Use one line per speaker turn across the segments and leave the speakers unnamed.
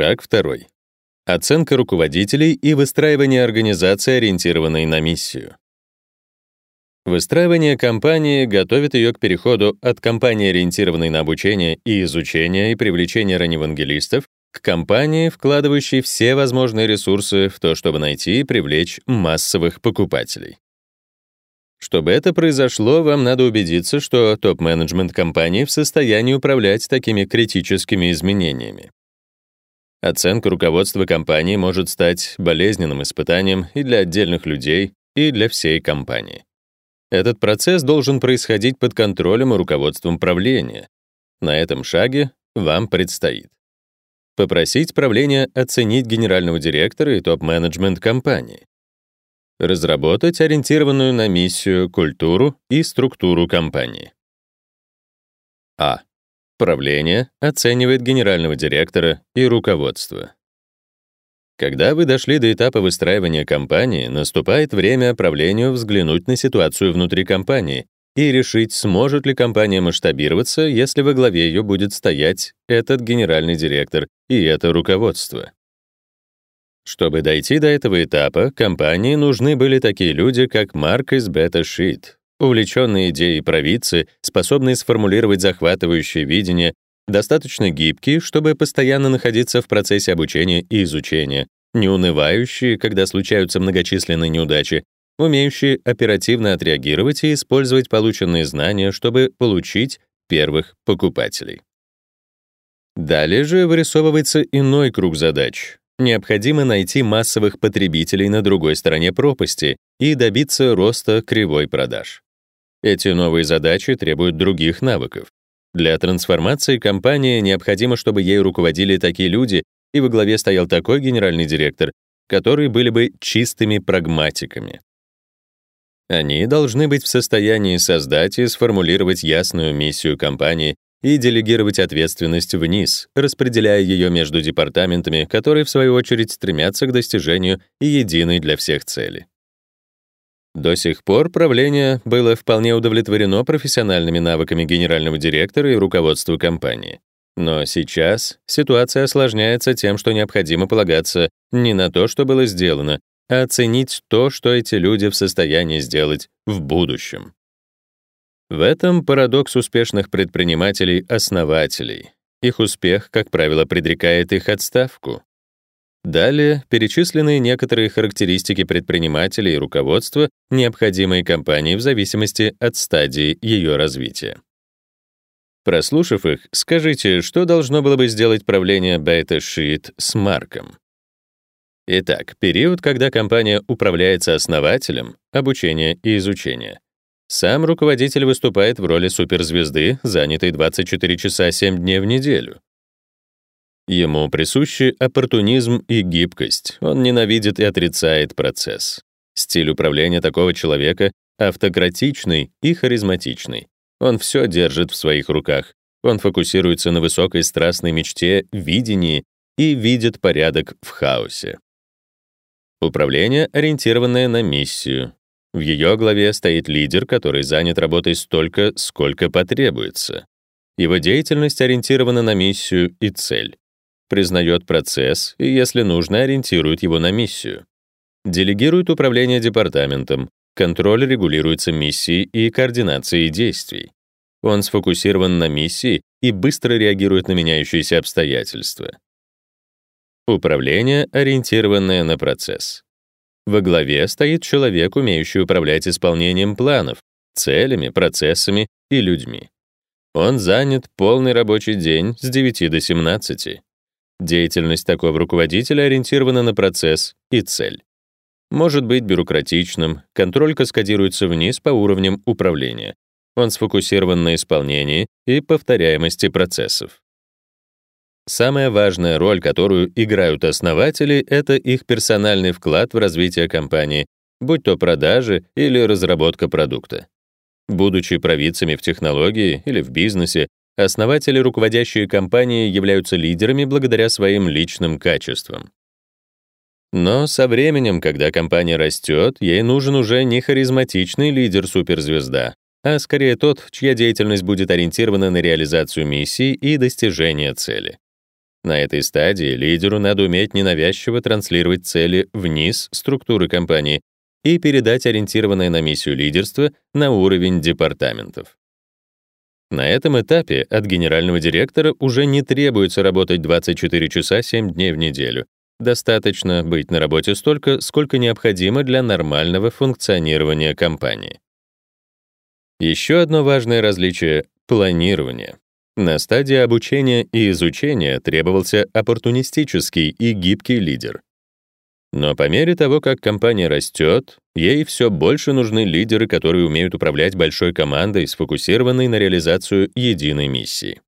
Шаг второй. Оценка руководителей и выстраивание организации, ориентированной на миссию. Выстраивание компании готовит ее к переходу от компании, ориентированной на обучение и изучение и привлечение раневангелистов, к компании, вкладывающей все возможные ресурсы в то, чтобы найти и привлечь массовых покупателей. Чтобы это произошло, вам надо убедиться, что топ-менеджмент компании в состоянии управлять такими критическими изменениями. Оценка руководства компании может стать болезненным испытанием и для отдельных людей, и для всей компании. Этот процесс должен происходить под контролем и руководством правления. На этом шаге вам предстоит попросить правление оценить генерального директора и топ-менеджмент компании, разработать ориентированную на миссию, культуру и структуру компании. А. Правление оценивает генерального директора и руководство. Когда вы дошли до этапа выстраивания компании, наступает время правлению взглянуть на ситуацию внутри компании и решить, сможет ли компания масштабироваться, если во главе ее будет стоять этот генеральный директор и это руководство. Чтобы дойти до этого этапа, компании нужны были такие люди, как Марк из Beta Sheet, увлеченные идеей провидцы, способные сформулировать захватывающее видение достаточно гибкие, чтобы постоянно находиться в процессе обучения и изучения, не унывающие, когда случаются многочисленные неудачи, умеющие оперативно отреагировать и использовать полученные знания, чтобы получить первых покупателей. Далее же вырисовывается иной круг задач. Необходимо найти массовых потребителей на другой стороне пропасти и добиться роста кривой продаж. Эти новые задачи требуют других навыков. Для трансформации компании необходимо, чтобы ей руководили такие люди и во главе стоял такой генеральный директор, которые были бы чистыми прагматиками. Они должны быть в состоянии создать и сформулировать ясную миссию компании и делегировать ответственность вниз, распределяя ее между департаментами, которые в свою очередь стремятся к достижению единой для всех цели. До сих пор правление было вполне удовлетворено профессиональными навыками генерального директора и руководства компании. Но сейчас ситуация осложняется тем, что необходимо полагаться не на то, что было сделано, а оценить то, что эти люди в состоянии сделать в будущем. В этом парадокс успешных предпринимателей-основателей. Их успех, как правило, предрекает их отставку. Далее перечислены некоторые характеристики предпринимателей и руководства, необходимые компании в зависимости от стадии ее развития. Прослушав их, скажите, что должно было бы сделать правление Beta Sheet с Марком? Итак, период, когда компания управляется основателем, обучение и изучение. Сам руководитель выступает в роли суперзвезды, занятой 24 часа 7 дней в неделю. Ему присущи оппортунизм и гибкость. Он ненавидит и отрицает процесс. Стиль управления такого человека автократичный и харизматичный. Он все держит в своих руках. Он фокусируется на высокой страстной мечте, видении и видит порядок в хаосе. Управление, ориентированное на миссию. В ее главе стоит лидер, который занят работой столько, сколько потребуется. Его деятельность ориентирована на миссию и цель признает процесс и, если нужно, ориентирует его на миссию. Делегирует управление департаментом, контроль регулируется миссией и координацией действий. Он сфокусирован на миссии и быстро реагирует на меняющиеся обстоятельства. Управление, ориентированное на процесс. Во главе стоит человек, умеющий управлять исполнением планов, целями, процессами и людьми. Он занят полный рабочий день с 9 до 17. Деятельность такого руководителя ориентирована на процесс и цель. Может быть бюрократичным, контроль каскадируется вниз по уровням управления. Он сфокусирован на исполнении и повторяемости процессов. Самая важная роль, которую играют основатели, это их персональный вклад в развитие компании, будь то продажи или разработка продукта. Будучи провидцами в технологии или в бизнесе, Основатели руководящие компании являются лидерами благодаря своим личным качествам. Но со временем, когда компания растет, ей нужен уже не харизматичный лидер-суперзвезда, а скорее тот, чья деятельность будет ориентирована на реализацию миссии и достижение цели. На этой стадии лидеру надо уметь ненавязчиво транслировать цели вниз структуры компании и передать ориентированное на миссию лидерство на уровень департаментов. На этом этапе от генерального директора уже не требуется работать 24 часа 7 дней в неделю. Достаточно быть на работе столько, сколько необходимо для нормального функционирования компании. Еще одно важное различие — планирование. На стадии обучения и изучения требовался оппортунистический и гибкий лидер. Но по мере того, как компания растет, ей все больше нужны лидеры, которые умеют управлять большой командой, сфокусированной на реализацию единой миссии.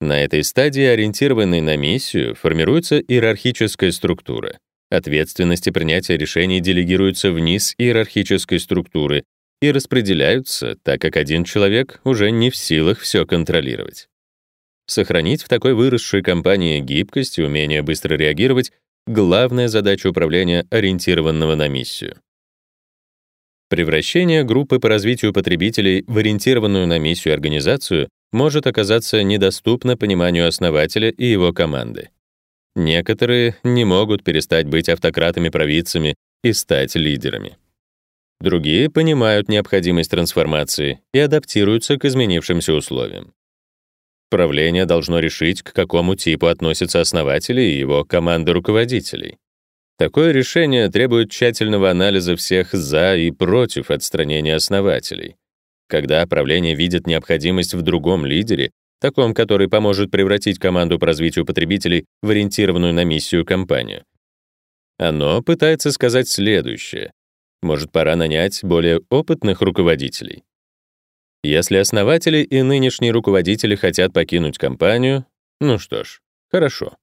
На этой стадии, ориентированной на миссию, формируется иерархическая структура. Ответственности принятия решений делегируются вниз иерархической структуры, и распределяются, так как один человек уже не в силах все контролировать. Сохранить в такой выросшей компании гибкость и умение быстро реагировать — главная задача управления, ориентированного на миссию. Превращение группы по развитию потребителей в ориентированную на миссию организацию может оказаться недоступно пониманию основателя и его команды. Некоторые не могут перестать быть автократами-провидцами и стать лидерами. Другие понимают необходимость трансформации и адаптируются к изменившимся условиям. Правление должно решить, к какому типу относятся основатели и его команда руководителей. Такое решение требует тщательного анализа всех «за» и «против» отстранения основателей. Когда правление видит необходимость в другом лидере, таком, который поможет превратить команду по развитию потребителей в ориентированную на миссию компанию, оно пытается сказать следующее. Может, пора нанять более опытных руководителей? Если основатели и нынешние руководители хотят покинуть компанию, ну что ж, хорошо.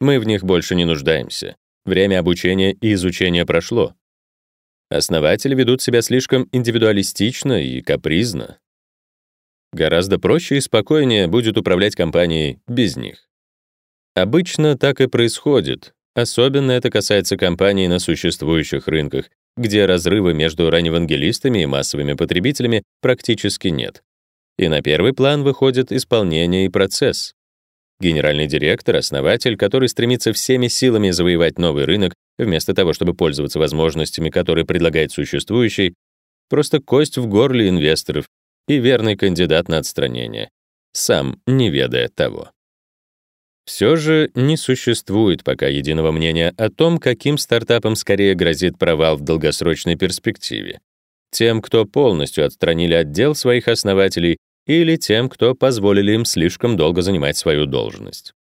Мы в них больше не нуждаемся. Время обучения и изучения прошло. Основатели ведут себя слишком индивидуалистично и капризно. Гораздо проще и спокойнее будет управлять компанией без них. Обычно так и происходит. Особенно это касается компаний на существующих рынках, где разрыва между раневангелистами и массовыми потребителями практически нет. И на первый план выходит исполнение и процесс. Генеральный директор, основатель, который стремится всеми силами завоевать новый рынок, вместо того, чтобы пользоваться возможностями, которые предлагает существующий, просто кость в горле инвесторов и верный кандидат на отстранение, сам не ведая того. Все же не существует пока единого мнения о том, каким стартапам скорее грозит провал в долгосрочной перспективе. Тем, кто полностью отстранили отдел своих основателей, или тем, кто позволили им слишком долго занимать свою должность.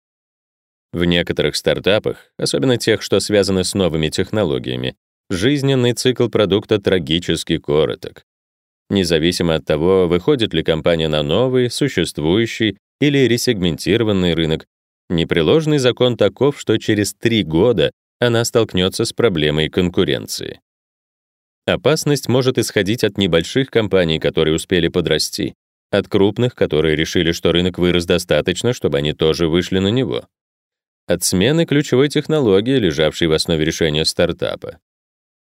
В некоторых стартапах, особенно тех, что связаны с новыми технологиями, жизненный цикл продукта трагически короток. Независимо от того, выходит ли компания на новый, существующий или ресегментированный рынок, Непреложный закон таков, что через три года она столкнется с проблемой конкуренции. Опасность может исходить от небольших компаний, которые успели подрасти, от крупных, которые решили, что рынок вырос достаточно, чтобы они тоже вышли на него, от смены ключевой технологии, лежавшей в основе решения стартапа.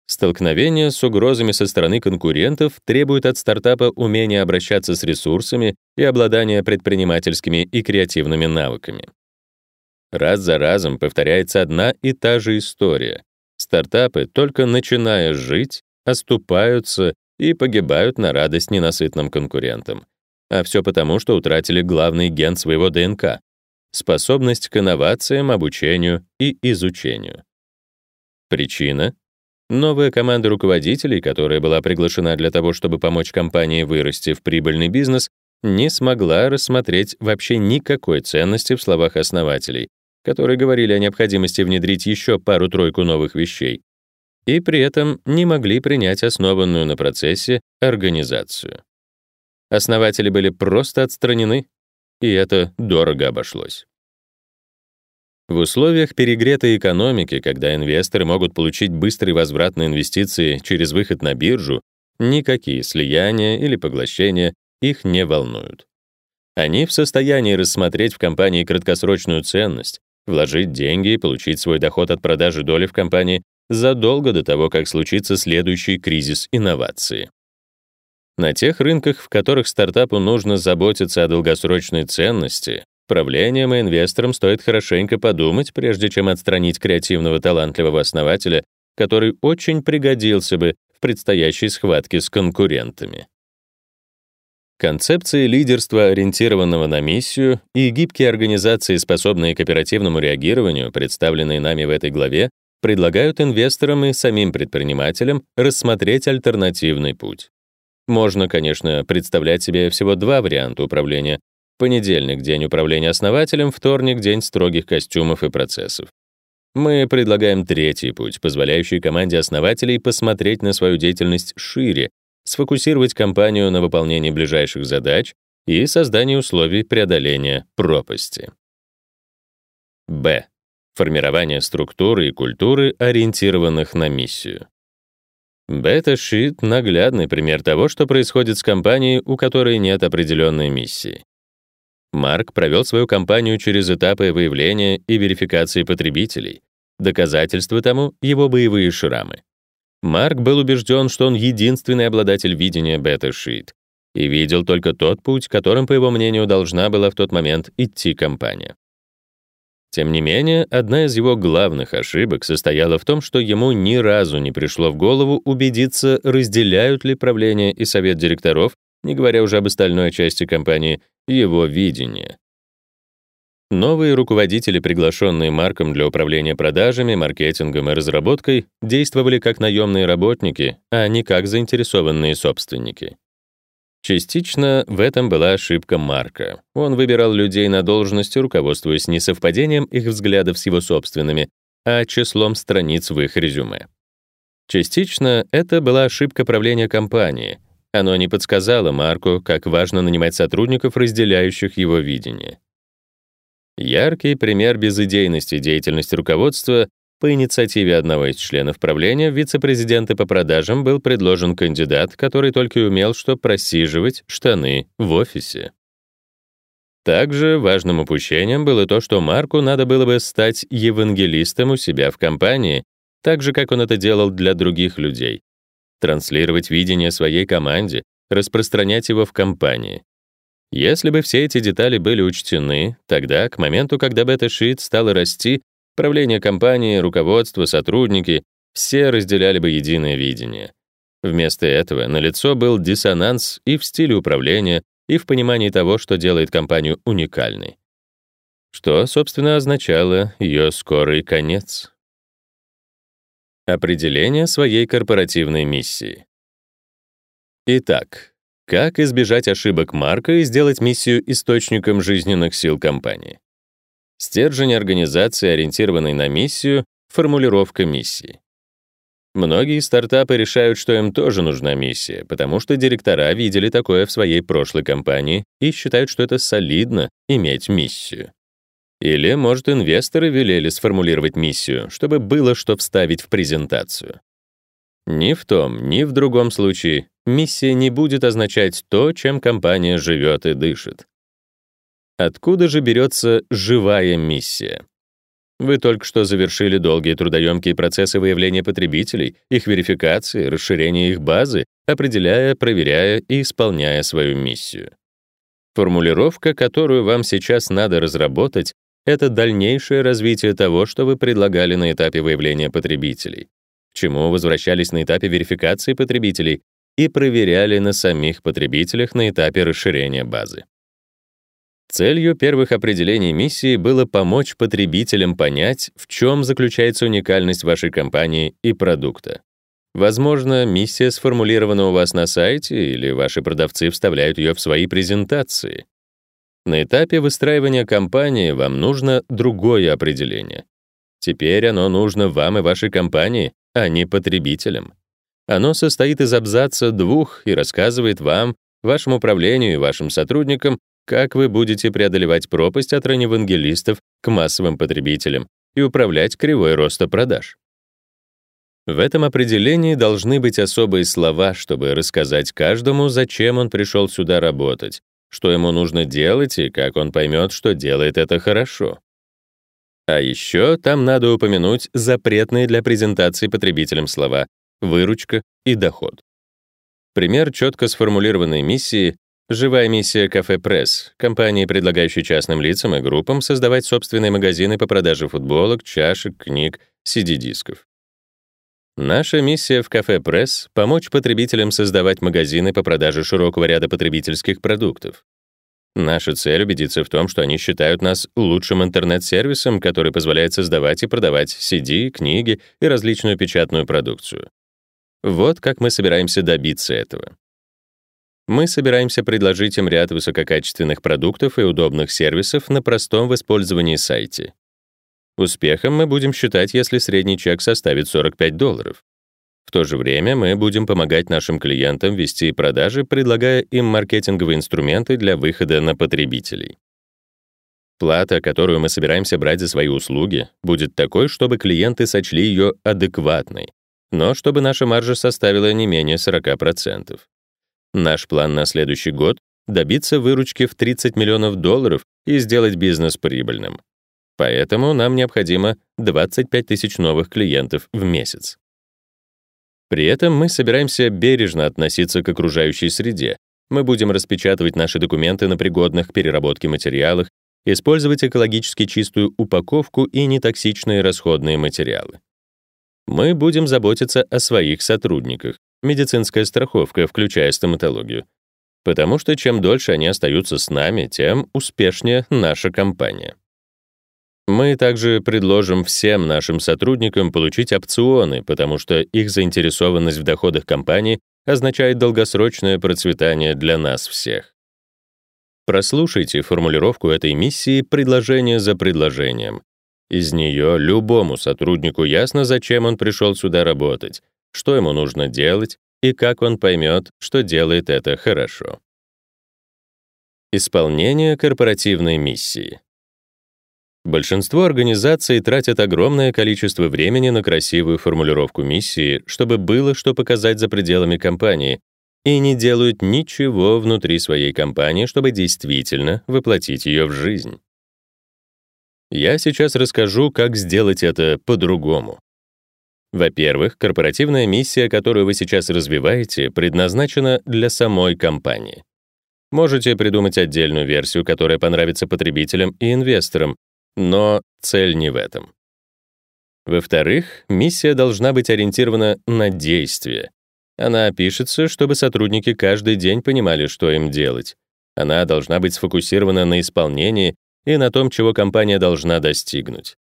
Столкновение с угрозами со стороны конкурентов требует от стартапа умения обращаться с ресурсами и обладания предпринимательскими и креативными навыками. Раз за разом повторяется одна и та же история. Стартапы, только начиная жить, оступаются и погибают на радость ненасытным конкурентам. А все потому, что утратили главный ген своего ДНК — способность к инновациям, обучению и изучению. Причина — новая команда руководителей, которая была приглашена для того, чтобы помочь компании вырасти в прибыльный бизнес, не смогла рассмотреть вообще никакой ценности в словах основателей, которые говорили о необходимости внедрить еще пару-тройку новых вещей, и при этом не могли принять основанную на процессе организацию. Основатели были просто отстранены, и это дорого обошлось. В условиях перегретой экономики, когда инвесторы могут получить быстрый возврат на инвестиции через выход на биржу, никакие слияния или поглощения их не волнуют. Они в состоянии рассмотреть в компании краткосрочную ценность, вложить деньги и получить свой доход от продажи доли в компании задолго до того, как случится следующий кризис инновации. На тех рынках, в которых стартапу нужно заботиться о долгосрочной ценности, Правлением и инвесторам стоит хорошенько подумать, прежде чем отстранить креативного талантливого основателя, который очень пригодился бы в предстоящей схватке с конкурентами. Концепции лидерства, ориентированного на миссию, и гибкие организации, способные к оперативному реагированию, представленные нами в этой главе, предлагают инвесторам и самим предпринимателям рассмотреть альтернативный путь. Можно, конечно, представлять себе всего два варианта управления. Понедельник — день управления основателем, вторник — день строгих костюмов и процессов. Мы предлагаем третий путь, позволяющий команде основателей посмотреть на свою деятельность шире, сфокусировать компанию на выполнении ближайших задач и создании условий преодоления пропасти. Б. Формирование структуры и культуры, ориентированных на миссию. Бета-шит — наглядный пример того, что происходит с компанией, у которой нет определенной миссии. Марк провел свою компанию через этапы выявления и верификации потребителей. Доказательство тому — его боевые шрамы. Марк был убежден, что он единственный обладатель видения бета-шит и видел только тот путь, которым, по его мнению, должна была в тот момент идти компания. Тем не менее, одна из его главных ошибок состояла в том, что ему ни разу не пришло в голову убедиться, разделяют ли правление и совет директоров, не говоря уже об остальной части компании, его видение. Новые руководители, приглашенные Марком для управления продажами, маркетингом и разработкой, действовали как наемные работники, а не как заинтересованные собственники. Частично в этом была ошибка Марка. Он выбирал людей на должности, руководствуясь не совпадением их взглядов с его собственными, а числом страниц в их резюме. Частично это была ошибка правления компании. Оно не подсказало Марку, как важно нанимать сотрудников, разделяющих его видение. Яркий пример безыдейности деятельности руководства по инициативе одного из членов правления вице-президента по продажам был предложен кандидат, который только и умел что просиживать штаны в офисе. Также важным упущением было то, что Марку надо было бы стать евангелистом у себя в компании, так же, как он это делал для других людей. Транслировать видение своей команде, распространять его в компании. Если бы все эти детали были учтены, тогда, к моменту, когда бета-шит стала расти, Правление компании, руководство, сотрудники — все разделяли бы единое видение. Вместо этого налицо был диссонанс и в стиле управления, и в понимании того, что делает компанию уникальной. Что, собственно, означало ее скорый конец. Определение своей корпоративной миссии. Итак, как избежать ошибок Марка и сделать миссию источником жизненных сил компании? Стержень организации, ориентированной на миссию, формулировка миссии. Многие стартапы решают, что им тоже нужна миссия, потому что директора видели такое в своей прошлой компании и считают, что это солидно иметь миссию. Или, может, инвесторы велели сформулировать миссию, чтобы было что вставить в презентацию. Ни в том, ни в другом случае миссия не будет означать то, чем компания живет и дышит. Откуда же берется живая миссия? Вы только что завершили долгие трудоемкие процессы выявления потребителей, их верификации, расширения их базы, определяя, проверяя и исполняя свою миссию. Формулировка, которую вам сейчас надо разработать, это дальнейшее развитие того, что вы предлагали на этапе выявления потребителей, к чему возвращались на этапе верификации потребителей и проверяли на самих потребителях на этапе расширения базы. Целью первых определений миссии было помочь потребителям понять, в чем заключается уникальность вашей компании и продукта. Возможно, миссия сформулирована у вас на сайте или ваши продавцы вставляют ее в свои презентации. На этапе выстраивания кампании вам нужно другое определение. Теперь оно нужно вам и вашей компании, а не потребителям. Оно состоит из абзаца двух и рассказывает вам, вашему управлению и вашим сотрудникам как вы будете преодолевать пропасть от раневангелистов к массовым потребителям и управлять кривой роста продаж. В этом определении должны быть особые слова, чтобы рассказать каждому, зачем он пришел сюда работать, что ему нужно делать и как он поймет, что делает это хорошо. А еще там надо упомянуть запретные для презентации потребителям слова «выручка» и «доход». Пример четко сформулированной миссии Живая миссия Кафе Пресс, компании, предлагающей частным лицам и группам создавать собственные магазины по продаже футболок, чашек, книг, CD-дисков. Наша миссия в Кафе Пресс — помочь потребителям создавать магазины по продаже широкого ряда потребительских продуктов. Наша цель — убедиться в том, что они считают нас лучшим интернет-сервисом, который позволяет создавать и продавать CD, книги и различную печатную продукцию. Вот как мы собираемся добиться этого мы собираемся предложить им ряд высококачественных продуктов и удобных сервисов на простом в использовании сайте. Успехом мы будем считать, если средний чек составит 45 долларов. В то же время мы будем помогать нашим клиентам вести продажи, предлагая им маркетинговые инструменты для выхода на потребителей. Плата, которую мы собираемся брать за свои услуги, будет такой, чтобы клиенты сочли ее адекватной, но чтобы наша маржа составила не менее 40%. Наш план на следующий год — добиться выручки в 30 миллионов долларов и сделать бизнес прибыльным. Поэтому нам необходимо 25 тысяч новых клиентов в месяц. При этом мы собираемся бережно относиться к окружающей среде. Мы будем распечатывать наши документы на пригодных к переработке материалах, использовать экологически чистую упаковку и нетоксичные расходные материалы. Мы будем заботиться о своих сотрудниках, медицинская страховка, включая стоматологию. Потому что чем дольше они остаются с нами, тем успешнее наша компания. Мы также предложим всем нашим сотрудникам получить опционы, потому что их заинтересованность в доходах компании означает долгосрочное процветание для нас всех. Прослушайте формулировку этой миссии предложение за предложением. Из нее любому сотруднику ясно, зачем он пришел сюда работать, что ему нужно делать и как он поймет, что делает это хорошо. Исполнение корпоративной миссии. Большинство организаций тратят огромное количество времени на красивую формулировку миссии, чтобы было что показать за пределами компании, и не делают ничего внутри своей компании, чтобы действительно воплотить ее в жизнь. Я сейчас расскажу, как сделать это по-другому. Во-первых, корпоративная миссия, которую вы сейчас развиваете, предназначена для самой компании. Можете придумать отдельную версию, которая понравится потребителям и инвесторам, но цель не в этом. Во-вторых, миссия должна быть ориентирована на действие. Она пишется, чтобы сотрудники каждый день понимали, что им делать. Она должна быть сфокусирована на исполнении и на том, чего компания должна достигнуть.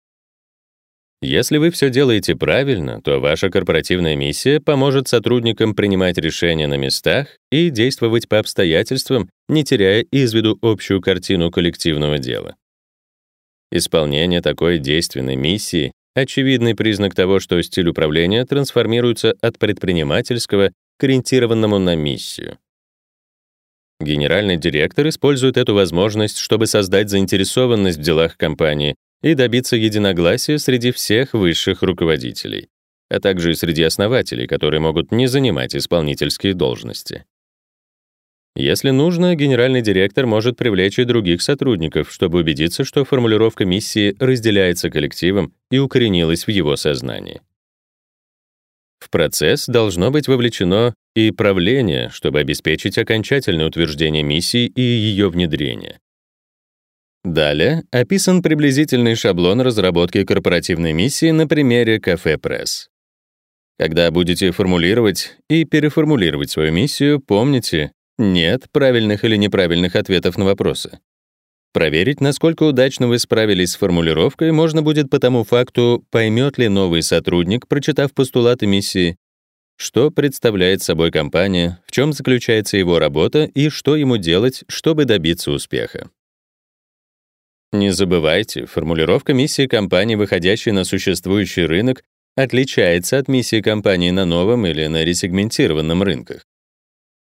Если вы все делаете правильно, то ваша корпоративная миссия поможет сотрудникам принимать решения на местах и действовать по обстоятельствам, не теряя из виду общую картину коллективного дела. Исполнение такой действенной миссии — очевидный признак того, что стиль управления трансформируется от предпринимательского к ориентированному на миссию. Генеральный директор использует эту возможность, чтобы создать заинтересованность в делах компании и добиться единогласия среди всех высших руководителей, а также и среди основателей, которые могут не занимать исполнительские должности. Если нужно, генеральный директор может привлечь и других сотрудников, чтобы убедиться, что формулировка миссии разделяется коллективом и укоренилась в его сознании. В процесс должно быть вовлечено и правление, чтобы обеспечить окончательное утверждение миссии и ее внедрение. Далее описан приблизительный шаблон разработки корпоративной миссии на примере Кафе Пресс. Когда будете формулировать и переформулировать свою миссию, помните, нет правильных или неправильных ответов на вопросы. Проверить, насколько удачно вы справились с формулировкой, можно будет по тому факту, поймет ли новый сотрудник, прочитав постулаты миссии, что представляет собой компания, в чем заключается его работа и что ему делать, чтобы добиться успеха. Не забывайте, формулировка миссии компании, выходящей на существующий рынок, отличается от миссии компании на новом или на ресегментированном рынках.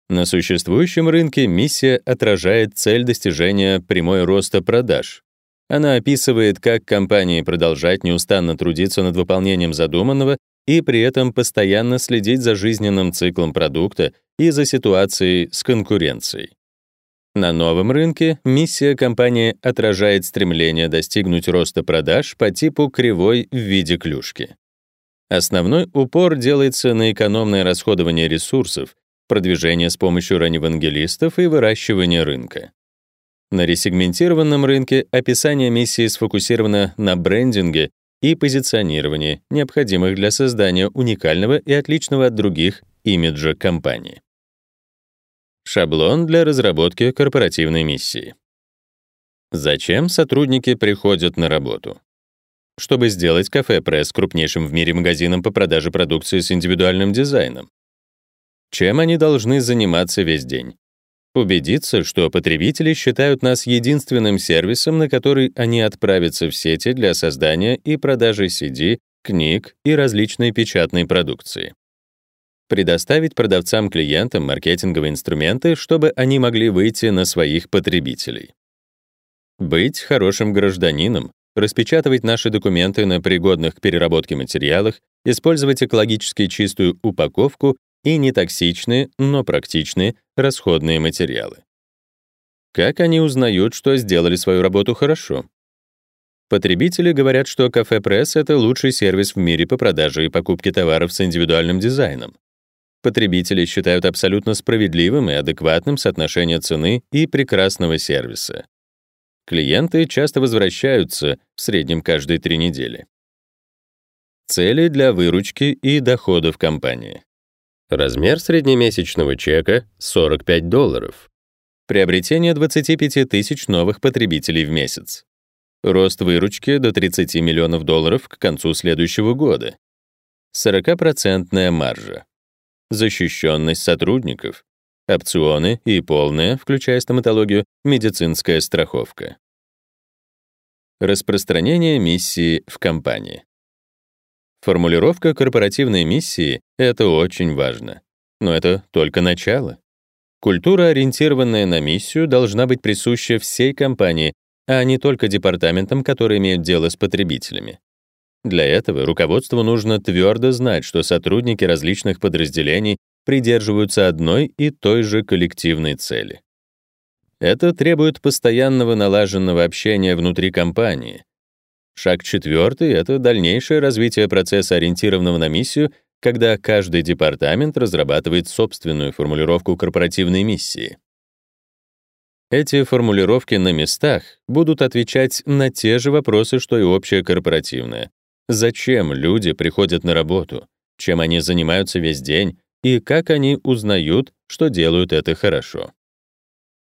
На существующем рынке миссия отражает цель достижения прямой роста продаж. Она описывает, как компании продолжать неустанно трудиться над выполнением задуманного и при этом постоянно следить за жизненным циклом продукта и за ситуацией с конкуренцией. На новом рынке миссия компании отражает стремление достигнуть роста продаж по типу кривой в виде клюшки. Основной упор делается на экономное расходование ресурсов, продвижение с помощью раневангелистов и выращивание рынка. На ресегментированном рынке описание миссии сфокусировано на брендинге и позиционировании, необходимых для создания уникального и отличного от других имиджа компании. Шаблон для разработки корпоративной миссии. Зачем сотрудники приходят на работу? Чтобы сделать кафе Пресс крупнейшим в мире магазином по продаже продукции с индивидуальным дизайном. Чем они должны заниматься весь день? Убедиться, что потребители считают нас единственным сервисом, на который они отправятся в сети для создания и продажи CD, книг и различной печатной продукции. Предоставить продавцам-клиентам маркетинговые инструменты, чтобы они могли выйти на своих потребителей. Быть хорошим гражданином, распечатывать наши документы на пригодных к переработке материалах, использовать экологически чистую упаковку и нетоксичные, но практичные расходные материалы. Как они узнают, что сделали свою работу хорошо? Потребители говорят, что Кафе Пресс — это лучший сервис в мире по продаже и покупке товаров с индивидуальным дизайном. Потребители считают абсолютно справедливым и адекватным соотношение цены и прекрасного сервиса. Клиенты часто возвращаются в среднем каждые три недели. Цели для выручки и доходов компании. Размер среднемесячного чека — 45 долларов. Приобретение 25 тысяч новых потребителей в месяц. Рост выручки до 30 миллионов долларов к концу следующего года. 40% маржа. Защищенность сотрудников. Опционы и полная, включая стоматологию, медицинская страховка. Распространение миссии в компании. Формулировка корпоративной миссии — это очень важно. Но это только начало. Культура, ориентированная на миссию, должна быть присуща всей компании, а не только департаментам, которые имеют дело с потребителями. Для этого руководству нужно твердо знать, что сотрудники различных подразделений придерживаются одной и той же коллективной цели. Это требует постоянного налаженного общения внутри компании, Шаг четвертый — это дальнейшее развитие процесса, ориентированного на миссию, когда каждый департамент разрабатывает собственную формулировку корпоративной миссии. Эти формулировки на местах будут отвечать на те же вопросы, что и общая корпоративная. Зачем люди приходят на работу? Чем они занимаются весь день? И как они узнают, что делают это хорошо?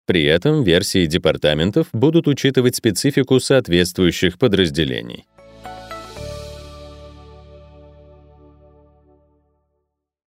При этом версии департаментов будут учитывать специфику соответствующих подразделений.